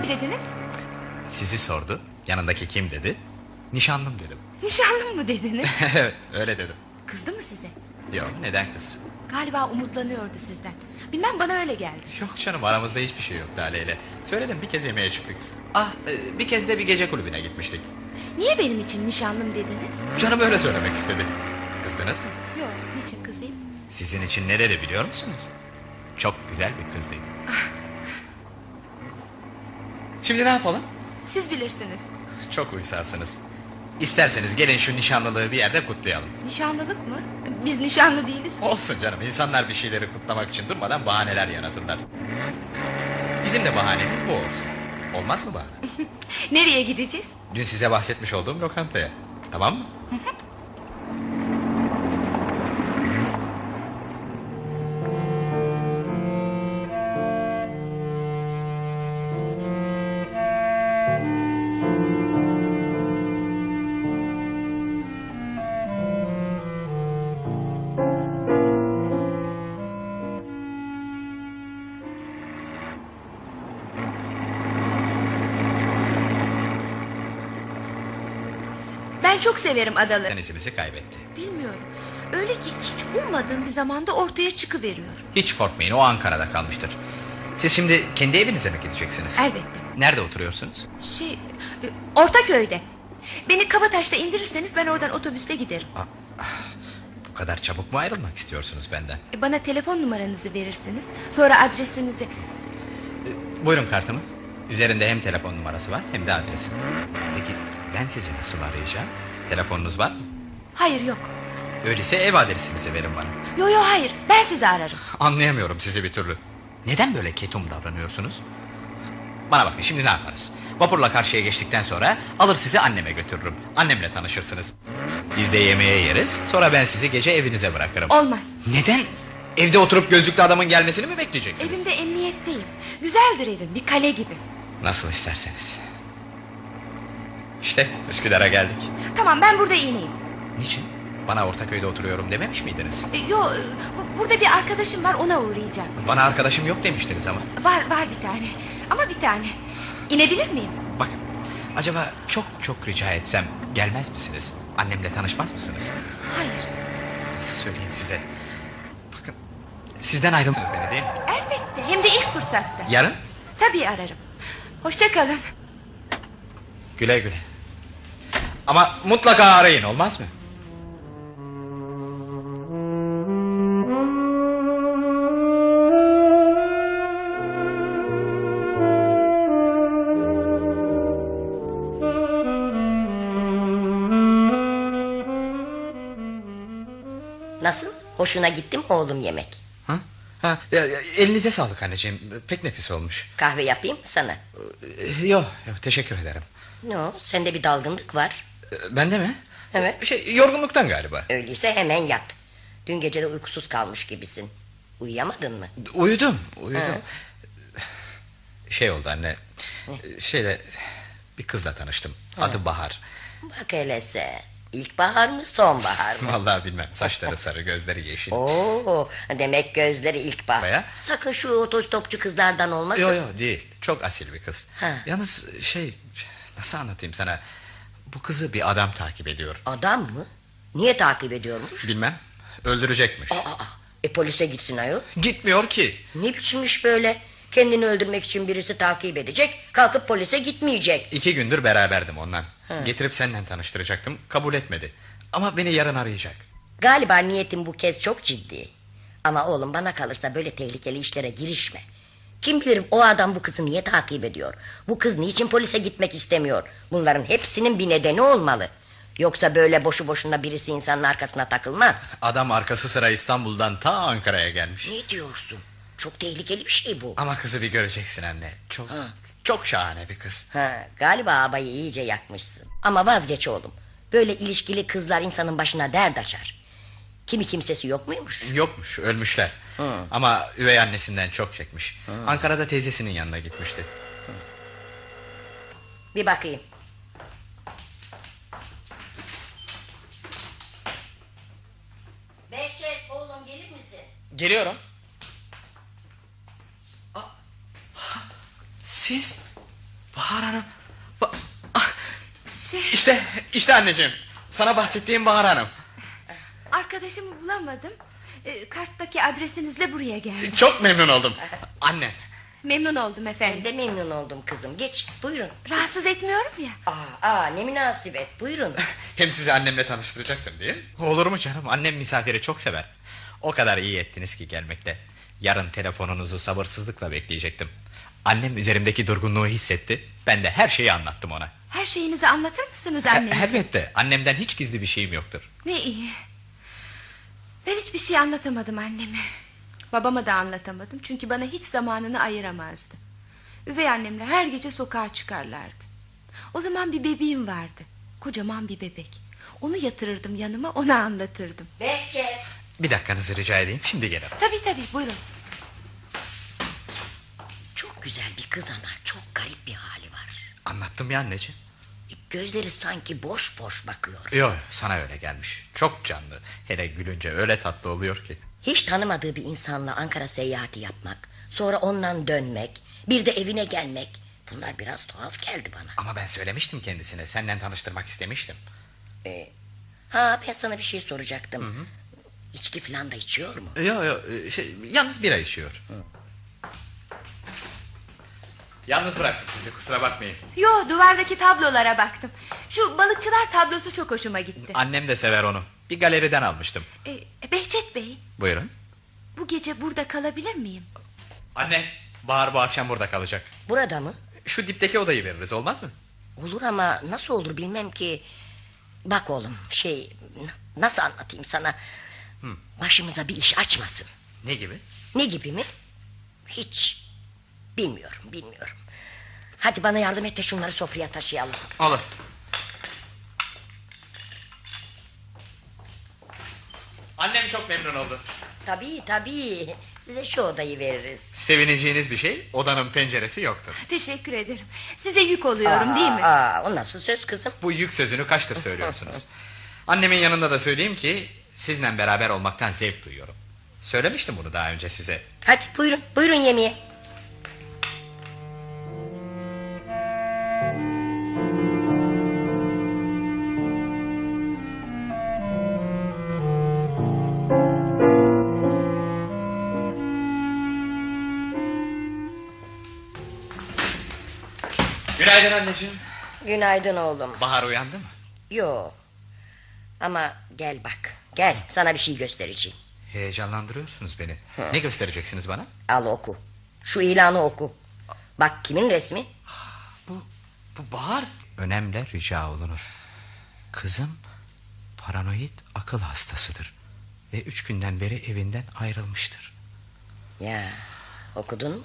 Ne dediniz? Sizi sordu. Yanındaki kim dedi? Nişanlım dedim. *laughs* Nişanlım mı dediniz? *laughs* evet öyle dedim. Kızdı mı size? Yok neden kız? Galiba umutlanıyordu sizden. Bilmem bana öyle geldi. Yok canım aramızda hiçbir şey yok Lale ile. Söyledim bir kez yemeğe çıktık. Ah e, bir kez de bir gece kulübüne gitmiştik. Niye benim için nişanlım dediniz? Canım öyle söylemek istedi. Kızdınız mı? Yo niçin kızayım? Sizin için ne dedi biliyor musunuz? Çok güzel bir kız dedi. Şimdi ne yapalım? Siz bilirsiniz. Çok uysarsınız. İsterseniz gelin şu nişanlılığı bir yerde kutlayalım. Nişanlılık mı? Biz nişanlı değiliz ki. Olsun canım insanlar bir şeyleri kutlamak için durmadan bahaneler yaratırlar. Bizim de bahanemiz bu olsun. Olmaz mı bahane? *laughs* Nereye gideceğiz? Dün size bahsetmiş olduğum lokantaya. Tamam mı? Ben çok severim adaları. Tenisimizi kaybetti. Bilmiyorum. Öyle ki hiç ummadığım bir zamanda ortaya çıkıveriyor. Hiç korkmayın o Ankara'da kalmıştır. Siz şimdi kendi evinize mi gideceksiniz? Elbette. Nerede oturuyorsunuz? Şey, e, Ortaköy'de. Beni Kabataş'ta indirirseniz ben oradan otobüsle giderim. Bu kadar çabuk mu ayrılmak istiyorsunuz benden? E, Bana telefon numaranızı verirsiniz. Sonra adresinizi. Buyurun kartımı. Üzerinde hem telefon numarası var hem de adresi. Peki ben sizi nasıl arayacağım? Telefonunuz var mı? Hayır yok. Öyleyse ev adresinizi verin bana. Yo yo hayır. Ben sizi ararım. Anlayamıyorum sizi bir türlü. Neden böyle ketum davranıyorsunuz? Bana bakın şimdi ne yaparız? Vapurla karşıya geçtikten sonra alır sizi anneme götürürüm. Annemle tanışırsınız. Biz de yemeğe yeriz. Sonra ben sizi gece evinize bırakırım. Olmaz. Neden? Evde oturup gözlüklü adamın gelmesini mi bekleyeceksiniz? Evimde emniyetteyim. Güzeldir evim. Bir kale gibi. Nasıl isterseniz. İşte Üsküdar'a geldik. Tamam ben burada ineyim. Niçin? Bana Ortaköy'de oturuyorum dememiş miydiniz? E, Yo bu- burada bir arkadaşım var ona uğrayacağım. Bana arkadaşım yok demiştiniz ama. Var var bir tane. Ama bir tane. İnebilir miyim? Bakın acaba çok çok rica etsem gelmez misiniz? Annemle tanışmaz mısınız? Hayır. Nasıl söyleyeyim size? Bakın sizden ayrıldınız beni değil mi? Elbette. Hem de ilk fırsatta. Yarın Tabii ararım. Hoşça kalın. güle güle. Ama mutlaka arayın olmaz mı? Nasıl? Hoşuna gitti mi oğlum yemek? Ha? Ha, ya- ya, elinize sağlık anneciğim. Pek nefis olmuş. Kahve yapayım mı sana? Ee, Yok yok teşekkür ederim. Ne o? Sende bir dalgınlık var. Bende mi? Evet. Şey yorgunluktan galiba. Öyleyse hemen yat. Dün gece de uykusuz kalmış gibisin. Uyuyamadın mı? Uyudum, uyudum. Şey oldu anne. Şeyle bir kızla tanıştım. Adı Bahar. Bak hele sen. İlkbahar mı sonbahar mı? Vallahi bilmem. Saçları sarı, gözleri yeşil. Oo, demek gözleri ilkbahar. Baya? Sakın şu otostopçu kızlardan olmasın. Yok yok değil. Çok asil bir kız. Ha. Yalnız şey nasıl anlatayım sana? Bu kızı bir adam takip ediyor. Adam mı? Niye takip ediyormuş? Bilmem. Öldürecekmiş. Aa, aa, e polise gitsin ayol. Gitmiyor ki. Ne biçimmiş böyle? Kendini öldürmek için birisi takip edecek. Kalkıp polise gitmeyecek. İki gündür beraberdim ondan. Getirip seninle tanıştıracaktım. Kabul etmedi. Ama beni yarın arayacak. Galiba niyetim bu kez çok ciddi. Ama oğlum bana kalırsa böyle tehlikeli işlere girişme. Kim bilir o adam bu kızı niye takip ediyor? Bu kız niçin polise gitmek istemiyor? Bunların hepsinin bir nedeni olmalı. Yoksa böyle boşu boşuna birisi insanın arkasına takılmaz. Adam arkası sıra İstanbul'dan ta Ankara'ya gelmiş. Ne diyorsun? Çok tehlikeli bir şey bu. Ama kızı bir göreceksin anne. Çok çok şahane bir kız. Ha, galiba abayı iyice yakmışsın. Ama vazgeç oğlum. Böyle ilişkili kızlar insanın başına dert açar. Kimi kimsesi yok muymuş? Yokmuş ölmüşler. Ama üvey annesinden çok çekmiş. Ankara'da teyzesinin yanına gitmişti. Bir bakayım. Behçet oğlum gelir misin? Geliyorum. Siz Bahar Hanım. Ba- Ah, Şey, İşte işte anneciğim. Sana bahsettiğim Bahar Hanım. arkadaşımı bulamadım. E, karttaki adresinizle buraya geldim. Çok memnun oldum. *laughs* Annem. Memnun oldum Ben efendim. de memnun oldum kızım. Geç buyurun. Rahatsız etmiyorum ya. Aa, aa ne münasebet buyurun. *laughs* Hem sizi annemle tanıştıracaktım değil mi? Olur mu canım? Annem misafiri çok sever. O kadar iyi ettiniz ki gelmekle. Yarın telefonunuzu sabırsızlıkla bekleyecektim. Annem üzerimdeki durgunluğu hissetti. Ben de her şeyi anlattım ona. Her şeyinizi anlatır mısınız E- annenize? elbette. Annemden hiç gizli bir şeyim yoktur. Ne iyi. Ben hiçbir şey anlatamadım anneme. Babama da anlatamadım çünkü bana hiç zamanını ayıramazdı. Üvey annemle her gece sokağa çıkarlardı. O zaman bir bebeğim vardı. Kocaman bir bebek. Onu yatırırdım yanıma ona anlatırdım. Behçet. Bir dakikanızı rica edeyim. Şimdi gelirim. Tabii tabii buyurun. Çok güzel bir kız ama çok garip bir hali var. Anlattım ya anneciğim. Gözleri sanki boş boş bakıyor. Yok sana öyle gelmiş. Çok canlı. Hele gülünce öyle tatlı oluyor ki. Hiç tanımadığı bir insanla Ankara seyahati yapmak, sonra ondan dönmek, bir de evine gelmek. Bunlar biraz tuhaf geldi bana. Ama ben söylemiştim kendisine. Senden tanıştırmak istemiştim. Ee, ha ben sana bir şey soracaktım. İçki falan da içiyor mu? Yok yok şey, yalnız bira içiyor. Yalnız bıraktım sizi kusura bakmayın. Yo duvardaki tablolara baktım. Şu balıkçılar tablosu çok hoşuma gitti. Annem de sever onu. Bir galeriden almıştım. Ee, Behçet Bey Buyurun. bu gece burada kalabilir miyim? Anne Bahar bu akşam burada kalacak. Burada mı? Şu dipteki odayı veririz olmaz mı? Olur ama nasıl olur bilmem ki. Bak oğlum şey nasıl anlatayım sana. Başımıza bir iş açmasın. Ne gibi? Ne gibi mi? Hiç bilmiyorum bilmiyorum. Hadi bana yardım et de şunları sofraya taşıyalım. Olur. Annem çok memnun oldu. Tabii tabii. Size şu odayı veririz. Sevineceğiniz bir şey odanın penceresi yoktur. Teşekkür ederim. Size yük oluyorum değil mi? Aa, o nasıl söz kızım? Bu yük sözünü kaçtır söylüyorsunuz. Annemin yanında da söyleyeyim ki sizinle beraber olmaktan zevk duyuyorum. Söylemiştim bunu daha önce size. Hadi buyurun buyurun yemeğe. Günaydın oğlum. Bahar uyandı mı? Yo. Ama gel bak. Gel sana bir şey göstereceğim. Heyecanlandırıyorsunuz beni. Ne göstereceksiniz bana? Al oku. Şu ilanı oku. Bak kimin resmi? Bu, bu Bahar. Önemli rica olunur. Kızım paranoid akıl hastasıdır. Ve üç günden beri evinden ayrılmıştır. Ya okudun mu?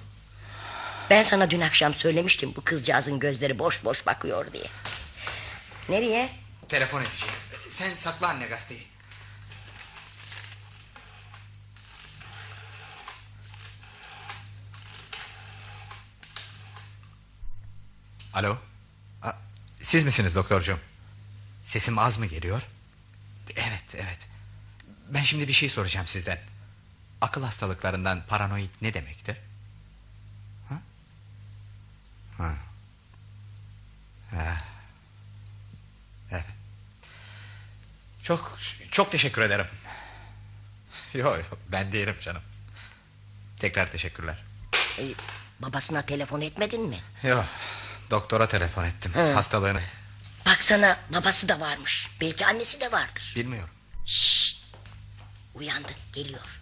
Ben sana dün akşam söylemiştim bu kızcağızın gözleri boş boş bakıyor diye. Nereye? Telefon edeceğim. Sen sakla anne gazeteyi. Alo. Siz misiniz doktorcuğum? Sesim az mı geliyor? Evet, evet. Ben şimdi bir şey soracağım sizden. Akıl hastalıklarından paranoid ne demektir? Ha? Ha. Ha. Evet. Çok çok teşekkür ederim. Yok yok ben değilim canım. Tekrar teşekkürler. Ee, babasına telefon etmedin mi? Yok doktora telefon ettim Hı. hastalığını. Baksana babası da varmış. Belki annesi de vardır. Bilmiyorum. Şşt, Uyandı geliyor.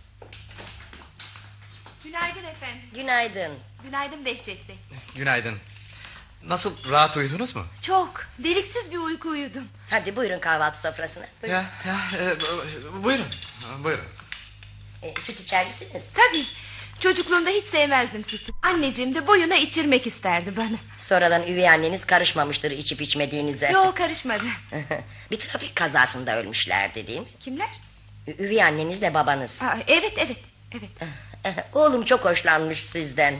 Günaydın efendim. Günaydın. Günaydın Behçet Bey. Günaydın. Nasıl rahat uyudunuz mu? Çok deliksiz bir uyku uyudum. Hadi buyurun kahvaltı sofrasına. Buyurun. Ya, ya e, bu- buyurun. Buyurun. E, süt içer misiniz? Tabii. Çocukluğumda hiç sevmezdim sütü. Anneciğim de boyuna içirmek isterdi bana. Sonradan üvey anneniz karışmamıştır içip içmediğinize. Yok karışmadı. *laughs* bir trafik kazasında ölmüşlerdi değil mi? Kimler? Ü- Üvey annenizle babanız. Aa, evet evet evet. Oğlum çok hoşlanmış sizden.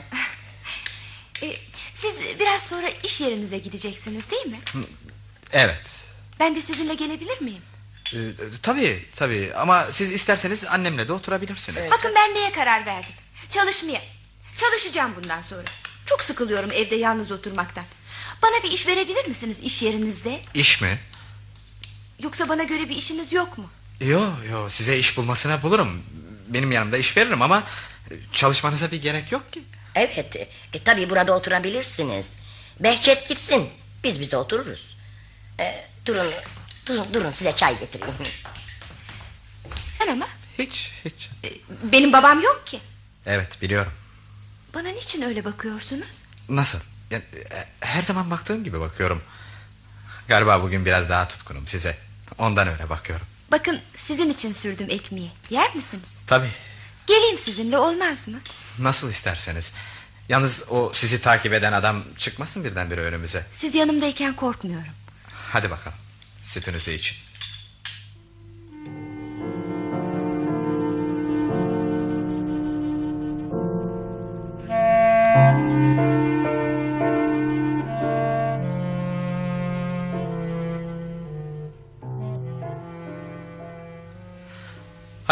Ee, siz biraz sonra iş yerinize gideceksiniz değil mi? Evet. Ben de sizinle gelebilir miyim? E, tabii tabii ama siz isterseniz annemle de oturabilirsiniz. Bakın ben neye karar verdim. Çalışmaya. Çalışacağım bundan sonra. Çok sıkılıyorum evde yalnız oturmaktan. Bana bir iş verebilir misiniz iş yerinizde? İş mi? Yoksa bana göre bir işiniz yok mu? Yo yo size iş bulmasına bulurum. Benim yanımda iş veririm ama e, çalışmanıza bir gerek yok ki. Evet e, tabii burada oturabilirsiniz. Behçet gitsin biz bize otururuz. E, durun, durun durun size çay getireyim. Ben ama Hiç hiç. e, benim babam yok ki. Evet biliyorum. Bana niçin öyle bakıyorsunuz? Nasıl? Ya, e, her zaman baktığım gibi bakıyorum. Galiba bugün biraz daha tutkunum size. Ondan öyle bakıyorum. Bakın sizin için sürdüm ekmeği. Yer misiniz? Tabii. Geleyim sizinle olmaz mı? Nasıl isterseniz. Yalnız o sizi takip eden adam çıkmasın birdenbire önümüze. Siz yanımdayken korkmuyorum. Hadi bakalım. Sütünüzü için.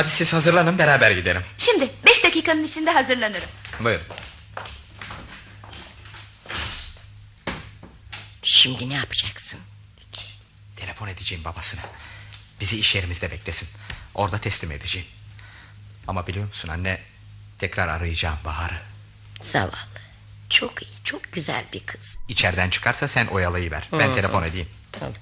Hadi siz hazırlanın beraber gidelim. Şimdi beş dakikanın içinde hazırlanırım. Buyurun. Şimdi ne yapacaksın? Telefon edeceğim babasına. Bizi iş yerimizde beklesin. Orada teslim edeceğim. Ama biliyor musun anne... ...tekrar arayacağım Bahar'ı. Zavallı. Çok iyi, çok güzel bir kız. İçeriden çıkarsa sen oyalayıver. Ben telefon edeyim. Olur.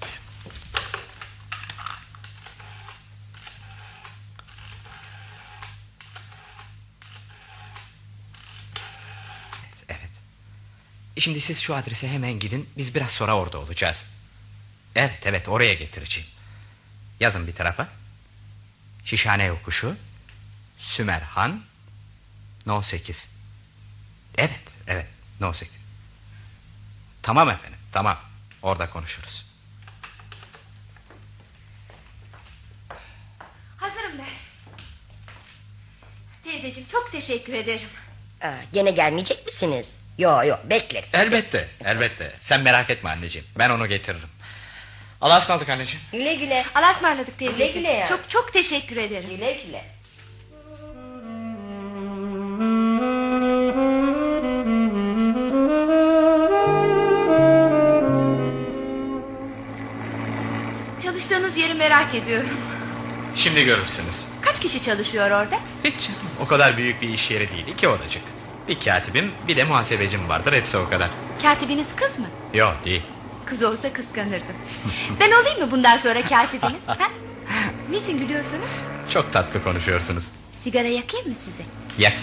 Evet. Şimdi siz şu adrese hemen gidin. Biz biraz sonra orada olacağız. Evet evet oraya getireceğim. Yazın bir tarafa. Şişhane yokuşu. Sümerhan. No 8. Evet evet No 8. Tamam efendim tamam. Orada konuşuruz. Hazırım ben. Teyzeciğim çok teşekkür ederim. Aa, gene gelmeyecek misiniz? Yo yo bekleriz. Elbette elbette. Sen merak etme anneciğim. Ben onu getiririm. Allah'a ısmarladık anneciğim. Güle güle. Allah'a ısmarladık teyzeciğim. Güle güle ya. Çok çok teşekkür ederim. Güle güle. Çalıştığınız yeri merak ediyorum. Şimdi görürsünüz. Kaç kişi çalışıyor orada? Hiç canım. O kadar büyük bir iş yeri değil. iki odacık. Bir katibim bir de muhasebecim vardır. Hepsi o kadar. Katibiniz kız mı? Yok değil. Kız olsa kıskanırdım. ben olayım mı bundan sonra katibiniz? Ha? Niçin gülüyorsunuz? Çok tatlı konuşuyorsunuz. Sigara yakayım mı size? Yak.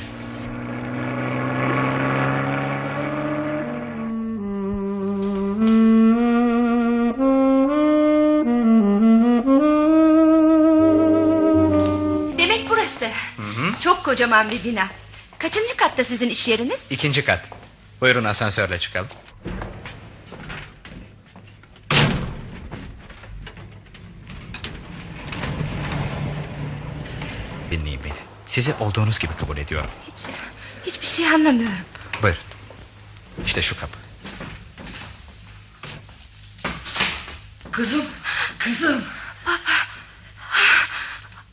Demek burası. Çok kocaman bir bina. Kaçıncı katta sizin iş yeriniz? İkinci kat. Buyurun asansörle çıkalım. Dinleyin beni. Sizi olduğunuz gibi kabul ediyorum. Hiç, hiçbir şey anlamıyorum. Buyurun. İşte şu kapı. Kızım, kızım.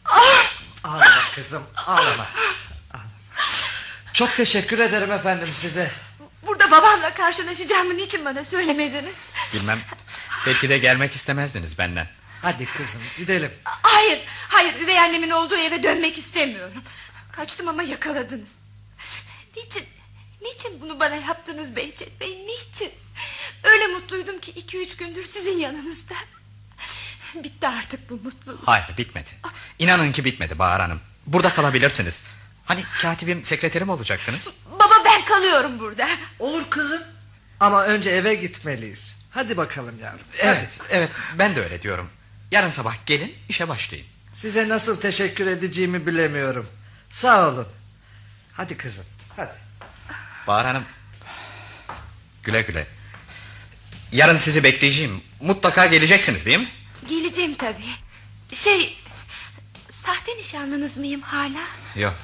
Ah! Ağlama kızım, ağlama. Çok teşekkür ederim efendim size. Burada babamla karşılaşacağımı niçin bana söylemediniz? Bilmem. Belki de gelmek istemezdiniz benden. Hadi kızım gidelim. Hayır, hayır üvey annemin olduğu eve dönmek istemiyorum. Kaçtım ama yakaladınız. Niçin, niçin bunu bana yaptınız Behçet Bey, niçin? Öyle mutluydum ki iki üç gündür sizin yanınızda. Bitti artık bu mutluluk. Hayır bitmedi. İnanın ki bitmedi Bahar Hanım. Burada kalabilirsiniz. Hani katibim sekreterim olacaktınız. Baba ben kalıyorum burada. Olur kızım. Ama önce eve gitmeliyiz. Hadi bakalım yavrum. Evet, evet ben de öyle diyorum. Yarın sabah gelin işe başlayın. Size nasıl teşekkür edeceğimi bilemiyorum. Sağ olun. Hadi kızım. Hadi. Bahar Hanım. Güle güle. Yarın sizi bekleyeceğim. Mutlaka geleceksiniz değil mi? Geleceğim tabii. Şey sahte nişanlınız mıyım hala? Yok.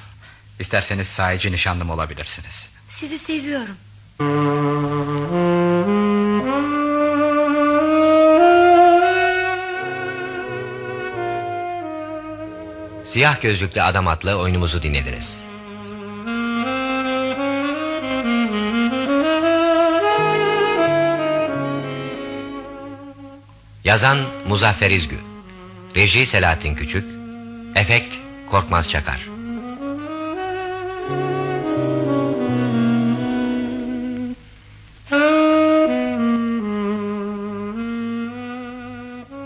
İsterseniz sahici nişanlım olabilirsiniz. Sizi seviyorum. Siyah gözlüklü adam adlı oyunumuzu dinlediniz. Yazan Muzaffer İzgü Reji Selahattin Küçük Efekt Korkmaz Çakar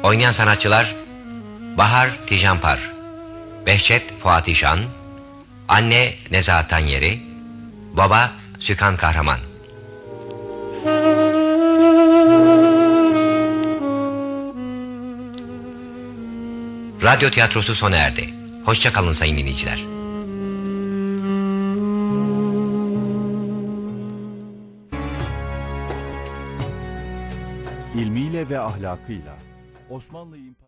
Oynayan sanatçılar Bahar Tijanpar Behçet Fuat İşan Anne Nezahat Tanyeri Baba Sükan Kahraman Radyo tiyatrosu sona erdi. Hoşçakalın sayın dinleyiciler. ilmiyle ve ahlakıyla Osmanlı İmparatorluğu